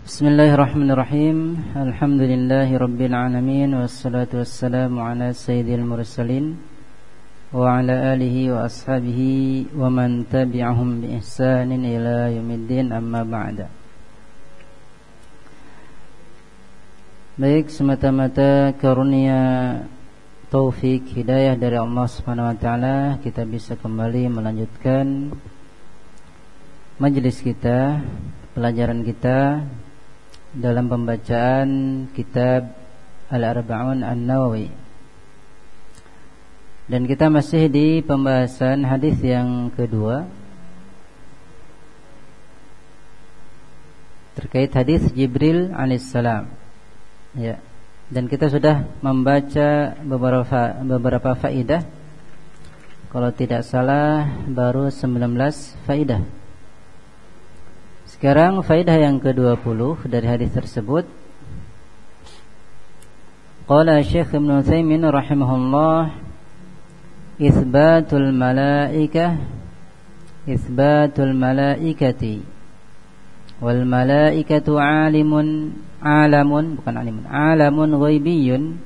Bismillahirrahmanirrahim. Alhamdulillahi Rabbil Alamin. Wassalatu wassalamu ala sayyidil mursalin Wa ala alihi wa ashabihi Wa man tabi'ahum bi ihsanin ila yumiddin amma ba'da. Baik semata-mata karunia taufik hidayah dari Allah Subhanahu wa taala kita bisa kembali melanjutkan majelis kita pelajaran kita dalam pembacaan kitab Al-Arba'un An-Nawawi. Dan kita masih di pembahasan hadis yang kedua terkait hadis Jibril alaihissalam. Ya. Dan kita sudah membaca beberapa beberapa faidah. Kalau tidak salah baru 19 faidah. Sekarang faedah yang ke-20 dari hadis tersebut. Qala Syekh Ibn Utsaimin rahimahullah Itsbatul malaikah Itsbatul malaikati Wal malaikatu alimun alamun bukan alimun alamun ghaibiyun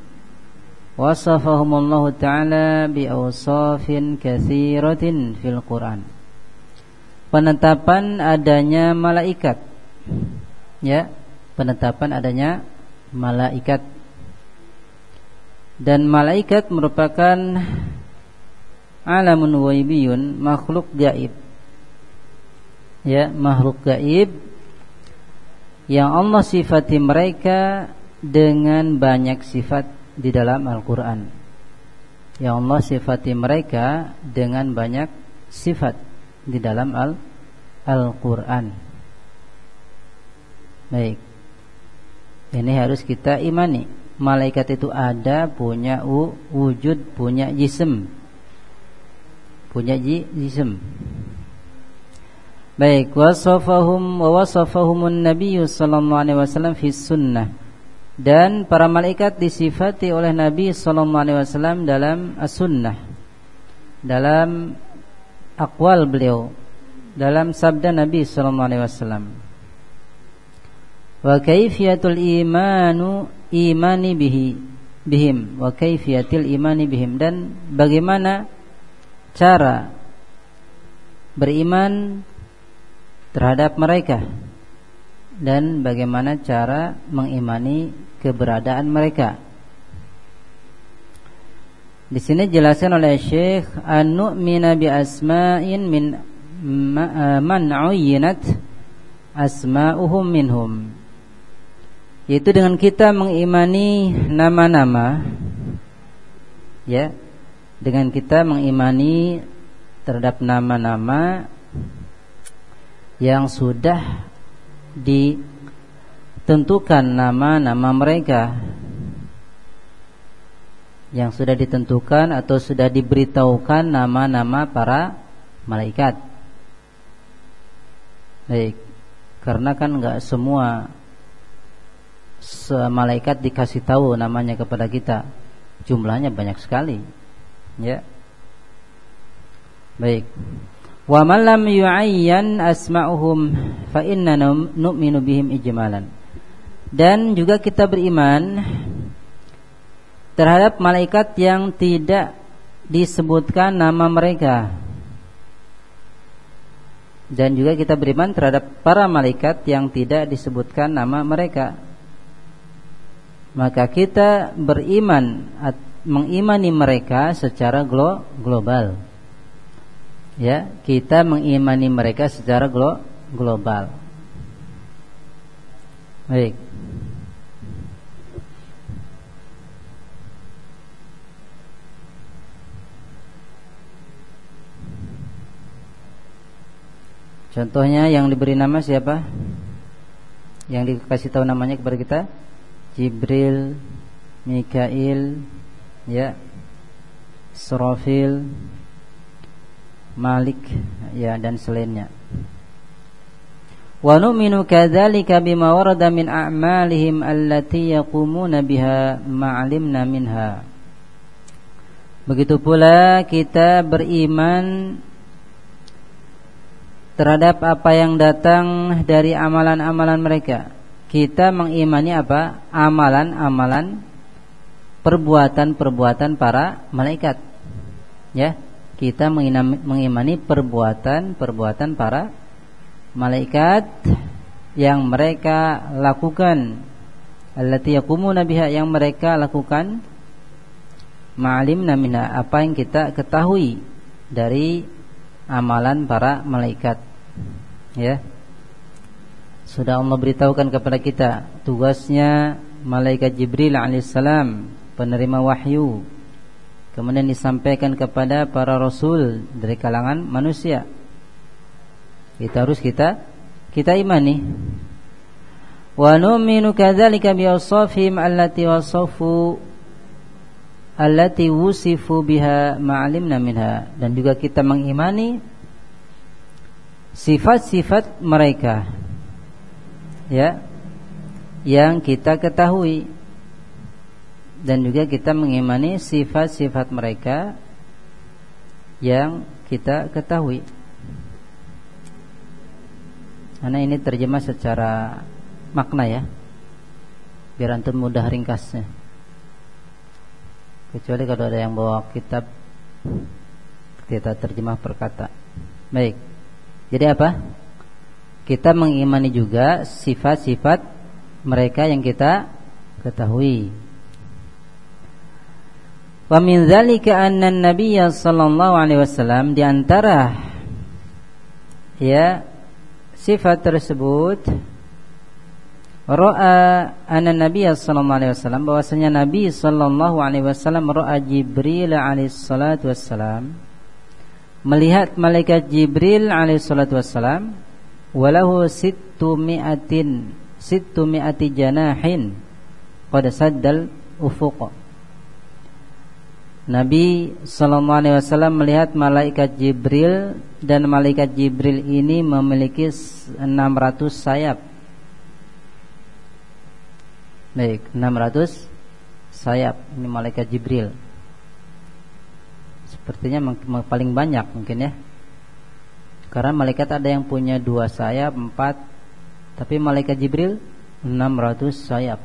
wasafahumullahu ta'ala bi awsafin katsiratin fil Qur'an penetapan adanya malaikat. Ya, penetapan adanya malaikat. Dan malaikat merupakan alamun waibiyun, makhluk gaib. Ya, makhluk gaib yang Allah sifati mereka dengan banyak sifat di dalam Al-Qur'an. Yang Allah sifati mereka dengan banyak sifat di dalam Al Al-Qur'an. Baik. Ini harus kita imani. Malaikat itu ada, punya wujud, punya jism. Punya jism. Baik, wasafahum wa wasafahumun Nabi sallallahu alaihi wasallam fi sunnah. Dan para malaikat disifati oleh Nabi sallallahu alaihi wasallam dalam as-sunnah. Dalam akwal beliau dalam sabda Nabi sallallahu alaihi wasallam. Wa kaifiyatul imanu imani bihi bihim. Wa kaifiyatil imani bihim. Dan bagaimana cara beriman terhadap mereka? Dan bagaimana cara mengimani keberadaan mereka di sini jelaskan oleh Syekh an-nu'mina bi asma'in min eh, man uyyinat asma'uhum minhum. Yaitu dengan kita mengimani nama-nama ya, dengan kita mengimani terhadap nama-nama yang sudah ditentukan nama-nama mereka yang sudah ditentukan atau sudah diberitahukan nama-nama para malaikat. Baik, karena kan nggak semua malaikat dikasih tahu namanya kepada kita. Jumlahnya banyak sekali. Ya. Baik. Wa man lam yu'ayyan asma'uhum fa inna nu'minu bihim ijmalan. Dan juga kita beriman terhadap malaikat yang tidak disebutkan nama mereka. Dan juga kita beriman terhadap para malaikat yang tidak disebutkan nama mereka. Maka kita beriman mengimani mereka secara glo global. Ya kita mengimani mereka secara glo global. Baik Contohnya yang diberi nama siapa? Yang dikasih tahu namanya kepada kita? Jibril, Mikail, ya, Surafil, Malik, ya dan selainnya. Wa nu'minu kadzalika bima warada min a'malihim allati yaqumuna biha ma'alimna minha. Begitu pula kita beriman terhadap apa yang datang dari amalan-amalan mereka. kita mengimani apa? Amalan-amalan perbuatan-perbuatan para malaikat. Ya, kita mengimani perbuatan-perbuatan para malaikat yang mereka lakukan allati yaqumuna biha yang mereka lakukan ma'alimna minha apa yang kita ketahui dari amalan para malaikat. Ya. Sudah Allah beritahukan kepada kita tugasnya malaikat Jibril alaihissalam penerima wahyu. Kemudian disampaikan kepada para rasul dari kalangan manusia. Kita harus kita kita imani. Wa nu'minu kadzalika bi allati wasafu allati wusifu biha ma'alimna minha. Dan juga kita mengimani sifat-sifat mereka. Ya. Yang kita ketahui. Dan juga kita mengimani sifat-sifat mereka yang kita ketahui. Karena ini terjemah secara makna ya. Biar antum mudah ringkasnya kecuali kalau ada yang bawa kitab kita terjemah perkata baik. Jadi apa? Kita mengimani juga sifat-sifat mereka yang kita ketahui. Wa min dzalika anna an-nabiy sallallahu alaihi wasallam di antara ya sifat tersebut Ra'a anna Nabi sallallahu alaihi wasallam bahwasanya Nabi sallallahu alaihi wasallam ra'a Jibril alaihi salatu wassalam. Melihat malaikat Jibril alaihi salatu wassalam walahu sittu mi'atin sittu mi'ati janahin qad saddal ufuq. Nabi sallallahu alaihi wasallam melihat malaikat Jibril dan malaikat Jibril ini memiliki 600 sayap Baik, 600 sayap ini malaikat Jibril. Sepertinya paling banyak mungkin ya. Karena malaikat ada yang punya dua sayap, empat, tapi malaikat Jibril 600 sayap.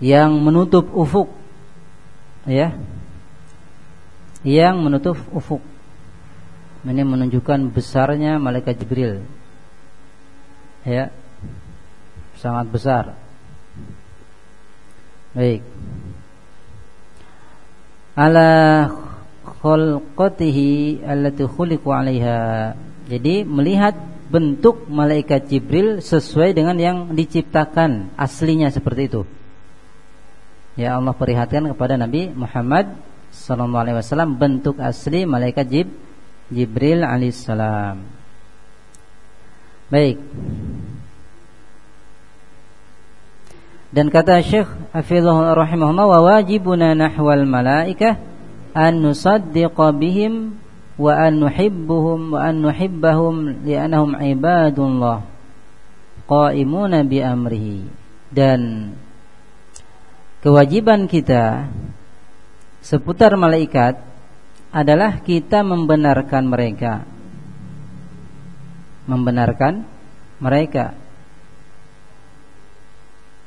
Yang menutup ufuk ya. Yang menutup ufuk. Ini menunjukkan besarnya malaikat Jibril. Ya, sangat besar. Baik. Ala khulqatihi allati khuliqu 'alaiha. Jadi melihat bentuk malaikat Jibril sesuai dengan yang diciptakan aslinya seperti itu. Ya Allah perlihatkan kepada Nabi Muhammad sallallahu alaihi wasallam bentuk asli malaikat Jib Jibril alaihissalam. Baik. Dan kata Syekh Hafizahullah rahimahullah wa wajibuna nahwal malaikah an nusaddiqa bihim wa an nuhibbuhum wa an nuhibbahum li'annahum ibadullah qaimuna bi amrihi. Dan kewajiban kita seputar malaikat adalah kita membenarkan mereka. Membenarkan mereka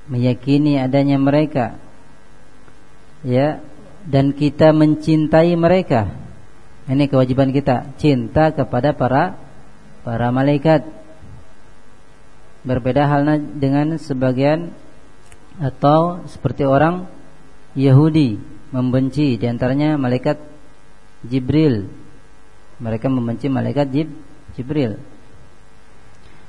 meyakini adanya mereka. Ya dan kita mencintai mereka. Ini kewajiban kita cinta kepada para para malaikat. Berbeda halnya dengan sebagian atau seperti orang Yahudi membenci di antaranya malaikat Jibril. Mereka membenci malaikat Jib, Jibril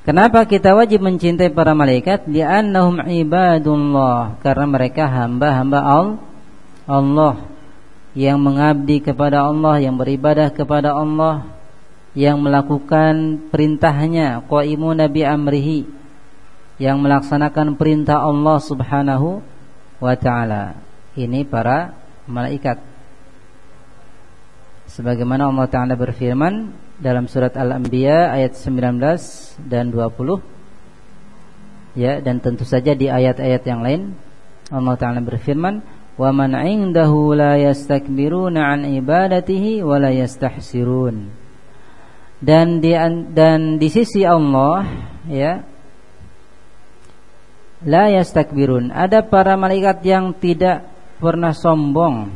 Kenapa kita wajib mencintai para malaikat? Li'annahum ibadullah. Karena mereka hamba-hamba Allah. Yang mengabdi kepada Allah Yang beribadah kepada Allah. Yang melakukan perintahnya. Qaimu Nabi Amrihi Yang melaksanakan perintah Allah subhanahu wa ta'ala. Ini para malaikat. Sebagaimana Allah Ta'ala berfirman dalam surat Al-Anbiya ayat 19 dan 20 ya dan tentu saja di ayat-ayat yang lain Allah taala berfirman wa man 'indahu la yastakbiruna 'an ibadatihi wa la yastahsirun dan di dan di sisi Allah ya la yastakbirun. Ada para malaikat yang tidak pernah sombong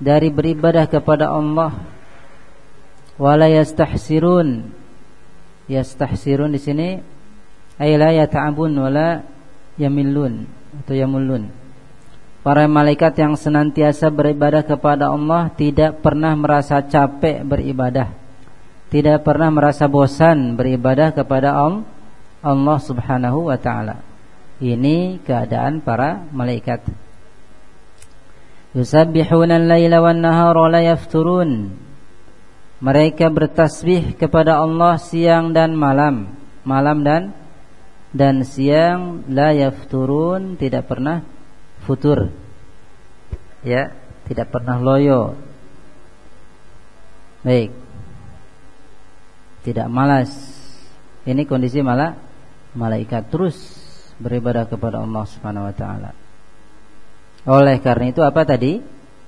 dari beribadah kepada Allah. Wala yastahsirun. Yastahsirun di sini ay la yata'abun wala yamillun atau yamullun. Para malaikat yang senantiasa beribadah kepada Allah tidak pernah merasa capek beribadah. Tidak pernah merasa bosan beribadah kepada Allah Subhanahu wa taala. Ini keadaan para malaikat. Yusabbihuna al-laila wan-nahara la yafturun. Mereka bertasbih kepada Allah siang dan malam, malam dan dan siang la yafturun tidak pernah futur. Ya, tidak pernah loyo. Baik. Tidak malas. Ini kondisi malah malaikat terus beribadah kepada Allah Subhanahu wa taala. Oleh karena itu apa tadi?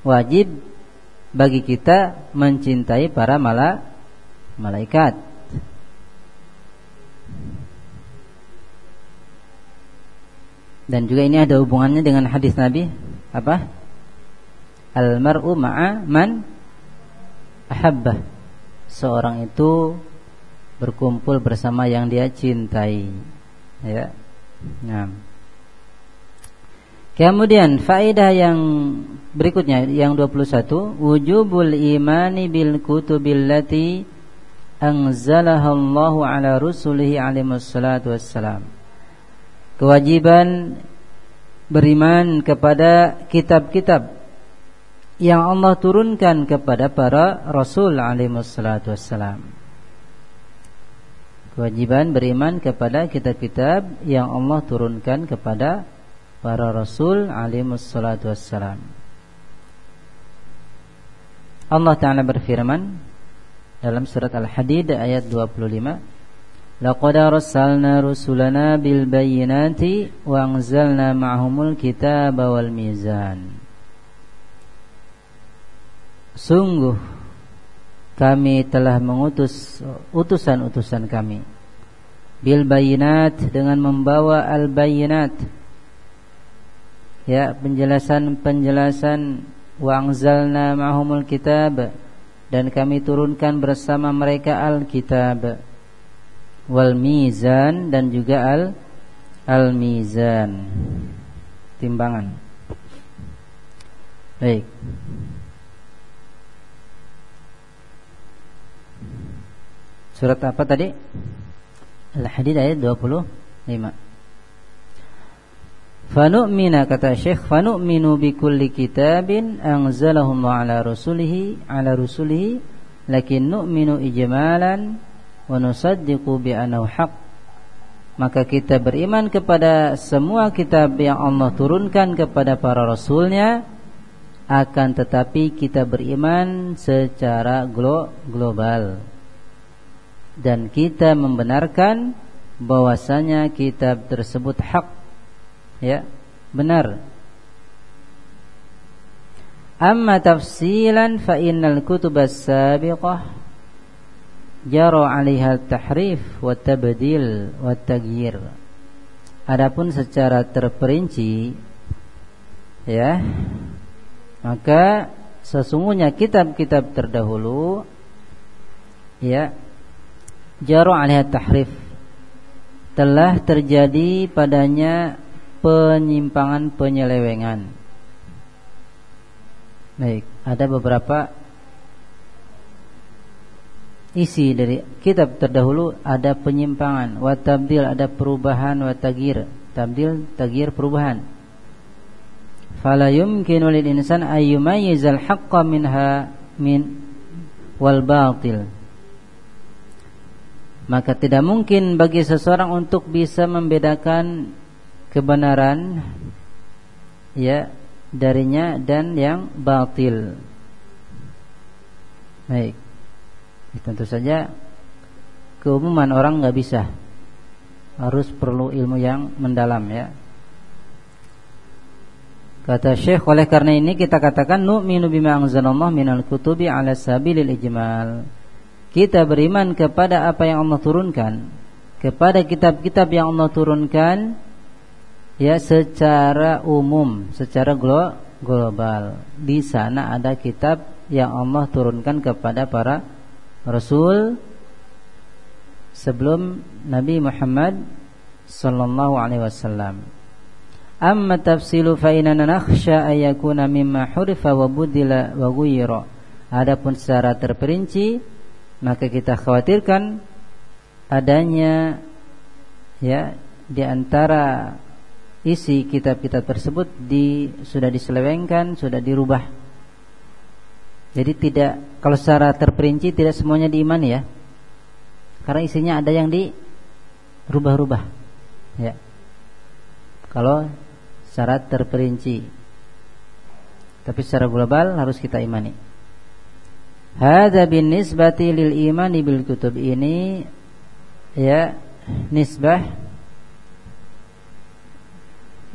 Wajib bagi kita mencintai para mala malaikat. Dan juga ini ada hubungannya dengan hadis Nabi apa? Al mar'u ma'a man ahabba. Seorang itu berkumpul bersama yang dia cintai. Ya. Nah. Kemudian faedah yang berikutnya yang 21 wujubul imani bil kutubil lati anzalaha Allahu ala rusulihi alaihi wassalatu wassalam. Kewajiban beriman kepada kitab-kitab yang Allah turunkan kepada para rasul alaihi wassalatu wassalam kewajiban beriman kepada kitab-kitab yang Allah turunkan kepada para rasul alaihi wassalatu wassalam. Allah Ta'ala berfirman dalam surat Al-Hadid ayat 25 Laqad arsalna rusulana bil bayyinati wa anzalna ma'humul kitaba wal mizan. Sungguh kami telah mengutus utusan-utusan kami. Bil bayinat dengan membawa al bayinat ya penjelasan-penjelasan. Wa anzalna ma'humul kitab. Dan kami turunkan bersama mereka al kitab wal mizan dan juga al al mizan timbangan. Baik. Surat apa tadi? Al-Hadid ayat 25. Fanu'mina kata Syekh fanu'minu bi kulli kitabin anzalahu ala rusulihi ala rusulihi lakin nu'minu ijmalan wa nusaddiqu bi annahu haq maka kita beriman kepada semua kitab yang Allah turunkan kepada para rasulnya akan tetapi kita beriman secara global. Dan kita membenarkan bahwasanya kitab tersebut hak ya benar. Amma tafsilan fa innal kutubas sabiqah jara 'alaiha tahrif wa tabdil wa taghyir adapun secara terperinci ya maka sesungguhnya kitab-kitab terdahulu ya jaru alaiha tahrif telah terjadi padanya penyimpangan penyelewengan. Baik, ada beberapa isi dari kitab terdahulu ada penyimpangan, wa tabdil ada perubahan, wa tagir, tabdil tagir perubahan. Fala yumkinu insan ayyumayyizal haqqa minha min wal batil maka tidak mungkin bagi seseorang untuk bisa membedakan kebenaran ya darinya dan yang batil. Baik. Tentu saja keumuman orang nggak bisa. Harus perlu ilmu yang mendalam ya. Kata Syekh oleh karena ini kita katakan nu'minu bima anzalallah minal kutubi ala sabilil ijmal kita beriman kepada apa yang Allah turunkan kepada kitab-kitab yang Allah turunkan ya secara umum, secara glo global. Di sana ada kitab yang Allah turunkan kepada para rasul sebelum Nabi Muhammad sallallahu alaihi wasallam. Amma tafsilu fa inna nakhsha ayakuna mimma hurifa wa budila wa ghuyira. Adapun secara terperinci maka kita khawatirkan adanya ya di antara isi kitab-kitab tersebut di sudah diselewengkan, sudah dirubah. Jadi tidak kalau secara terperinci tidak semuanya diimani ya. Karena isinya ada yang dirubah-rubah. Ya. Kalau secara terperinci. Tapi secara global harus kita imani. Hadza bin nisbati lil imani bil kutub ini ya nisbah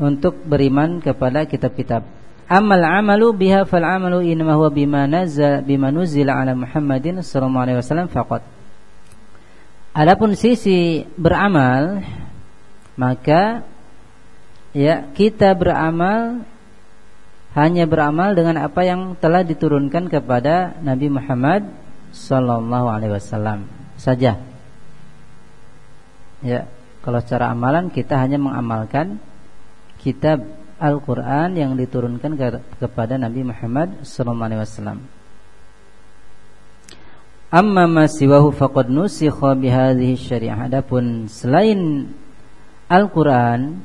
untuk beriman kepada kitab-kitab. Amal amalu biha fal amalu inma huwa bima nazza bima nuzila ala Muhammadin sallallahu alaihi wasallam faqat. Adapun sisi beramal maka ya kita beramal hanya beramal dengan apa yang telah diturunkan kepada Nabi Muhammad sallallahu alaihi wasallam saja. Ya, kalau secara amalan kita hanya mengamalkan kitab Al-Qur'an yang diturunkan kepada Nabi Muhammad wasallam. Amma ma siwahu faqad nusikha bihadhihi syariah. Adapun selain Al-Qur'an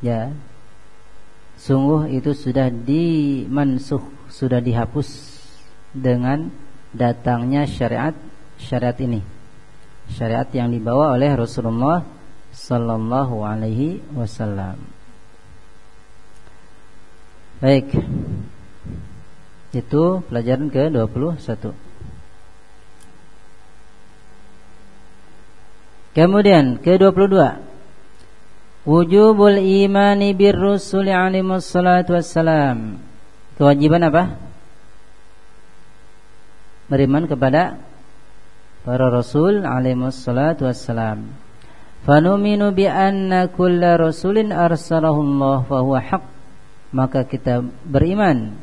ya sungguh itu sudah dimansuh, sudah dihapus dengan datangnya syariat syariat ini. Syariat yang dibawa oleh Rasulullah sallallahu alaihi wasallam. Baik. Itu pelajaran ke-21. Kemudian ke-22 Wujubul imani bir rusul alaihi wassalatu wassalam Kewajiban apa? Beriman kepada para rasul alaihi wassalatu wassalam Fanuminu bi anna kulla rasulin arsalahu Allah fahuwa haq Maka kita beriman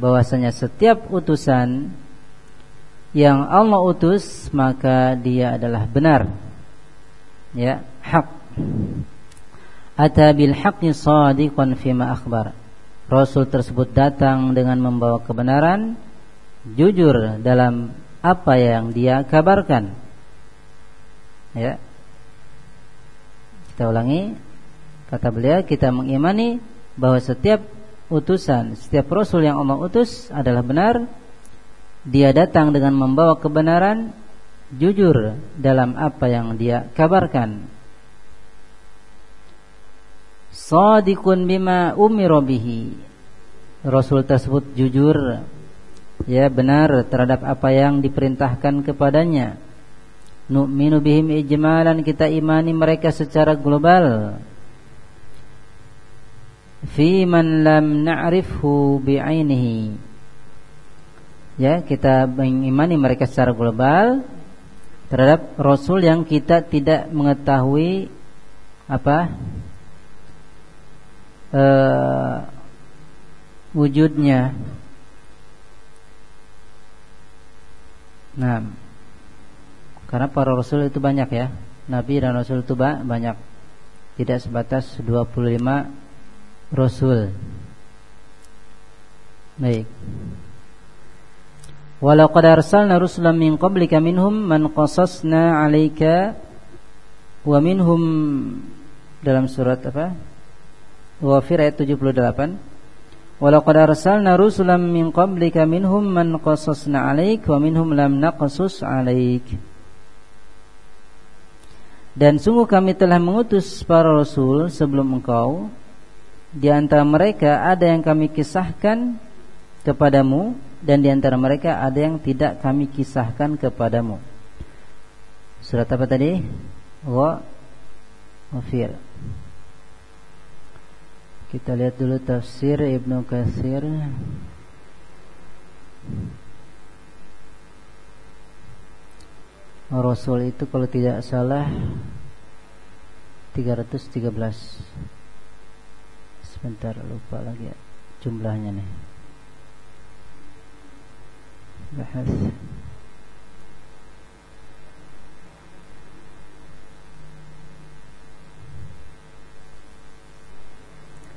bahwasanya setiap utusan yang Allah utus maka dia adalah benar. Ya hak. Ata bil haqqi sadiqan fima akhbar. Rasul tersebut datang dengan membawa kebenaran jujur dalam apa yang dia kabarkan. Ya. Kita ulangi. Kata beliau kita mengimani bahwa setiap utusan setiap rasul yang Allah utus adalah benar dia datang dengan membawa kebenaran jujur dalam apa yang dia kabarkan. Sadiqun bima umira. Rasul tersebut jujur ya benar terhadap apa yang diperintahkan kepadanya. Nu'minu bihim ijmalan kita imani mereka secara global. Fi man lam na'rifhu bi'ainihi. Ya, kita mengimani mereka secara global terhadap Rasul yang kita tidak mengetahui apa uh, wujudnya. Nah, karena para Rasul itu banyak ya, Nabi dan Rasul itu banyak, tidak sebatas 25 Rasul. Baik. Walaqad arsalna rusulan min qablika minhum man qasasna 'alaika wa minhum dalam surat apa? Ghafir ayat 78. Walaqad arsalna rusulan min qablika minhum man qasasna 'alaik wa minhum lam naqsus 'alaik. Dan sungguh kami telah mengutus para rasul sebelum engkau Di antara mereka ada yang kami kisahkan kepadamu dan di antara mereka ada yang tidak kami kisahkan kepadamu. Surat apa tadi? Wa Wafir. Kita lihat dulu tafsir Ibnu Katsir. Rasul itu kalau tidak salah 313 sebentar lupa lagi ya. Jumlahnya nih. Bahas.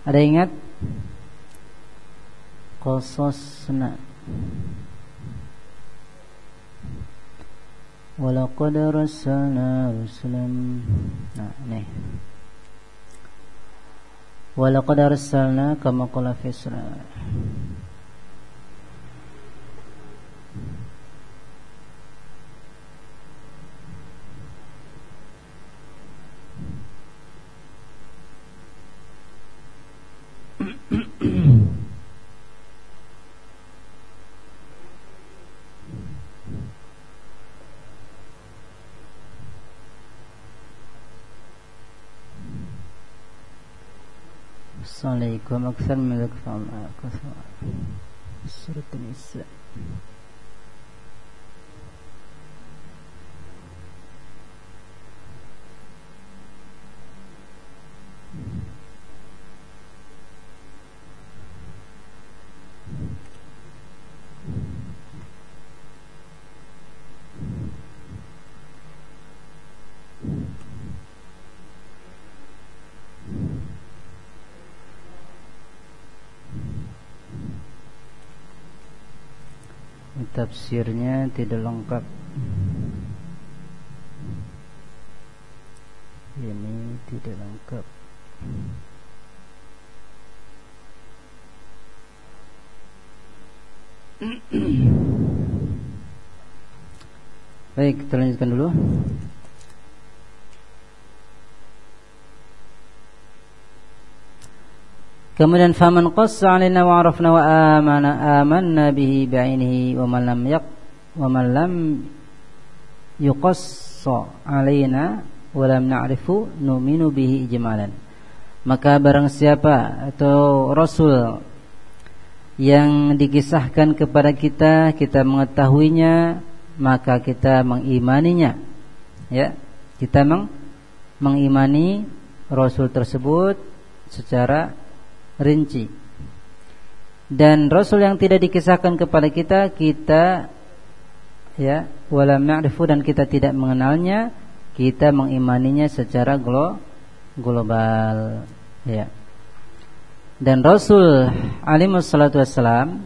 Ada ingat? Qasasna. Walaqad arsalna rusulan. Nah ini Walaqad arsalna kama qala fi عليكم أكثر من ذلك فعلا سورة النساء tafsirnya tidak lengkap ini tidak lengkap Baik, kita lanjutkan dulu. Kemudian faman qassa alaina wa arafna wa amana amanna bihi bi'ainihi wa man lam yaq wa man lam yuqassa alaina wa lam na'rifu nu'minu bihi ijmalan. Maka barang siapa atau rasul yang dikisahkan kepada kita, kita mengetahuinya, maka kita mengimaninya. Ya, kita meng mengimani rasul tersebut secara rinci. Dan Rasul yang tidak dikisahkan kepada kita kita ya wala ma'rifu dan kita tidak mengenalnya, kita mengimaninya secara glo global ya. Dan Rasul alaihi wassalatu wassalam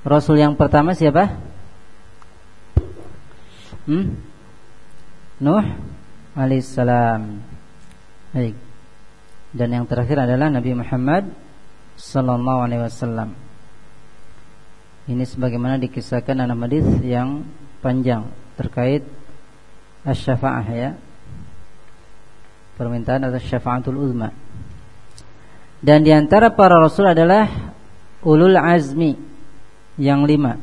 Rasul yang pertama siapa? Hmm? Nuh alaihissalam. Baik. Dan yang terakhir adalah Nabi Muhammad sallallahu alaihi wasallam. Ini sebagaimana dikisahkan dalam hadis yang panjang terkait asy-syafa'ah ya. Permintaan atas syafaatul uzma. Dan di antara para rasul adalah ulul azmi yang lima.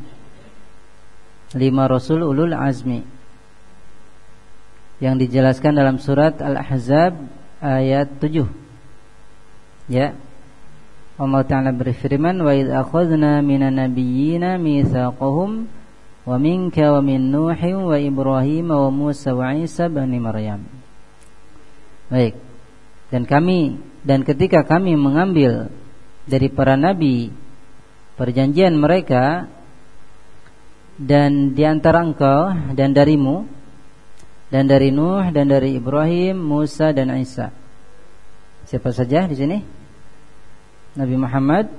Lima rasul ulul azmi yang dijelaskan dalam surat Al-Ahzab ayat 7. Ya, Allah Ta'ala berfirman Wa idh akhadna minan nabiyyina mithaqahum Wa minka wa min Nuhin wa Ibrahim wa Musa wa Isa bani Maryam. Baik. Dan kami Dan ketika kami mengambil Dari para nabi Perjanjian mereka Dan di antara engkau Dan darimu Dan dari Nuh dan dari Ibrahim Musa dan Isa. Siapa saja di sini? Nabi Muhammad,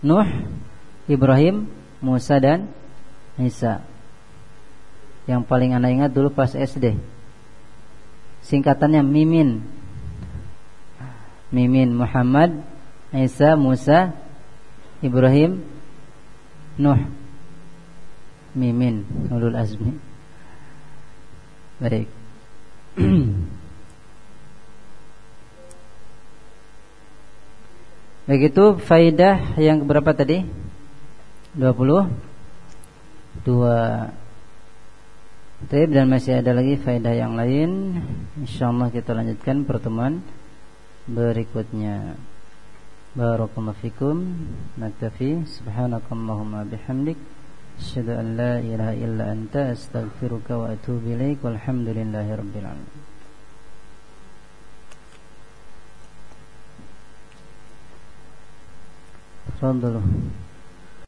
Nuh, Ibrahim, Musa dan Isa. Yang paling anda ingat dulu pas SD. Singkatannya Mimin. Mimin Muhammad, Isa, Musa, Ibrahim, Nuh. Mimin Ulul Azmi. Baik. Begitu faidah yang berapa tadi? 20 dua. Taib dan masih ada lagi faidah yang lain. Insyaallah kita lanjutkan pertemuan berikutnya. Barakallahu fikum. Naktafi. Subhanakallahumma bihamdik. Asyhadu an la ilaha illa anta astaghfiruka wa atubu ilaik. Walhamdulillahi rabbil alamin Sándalo.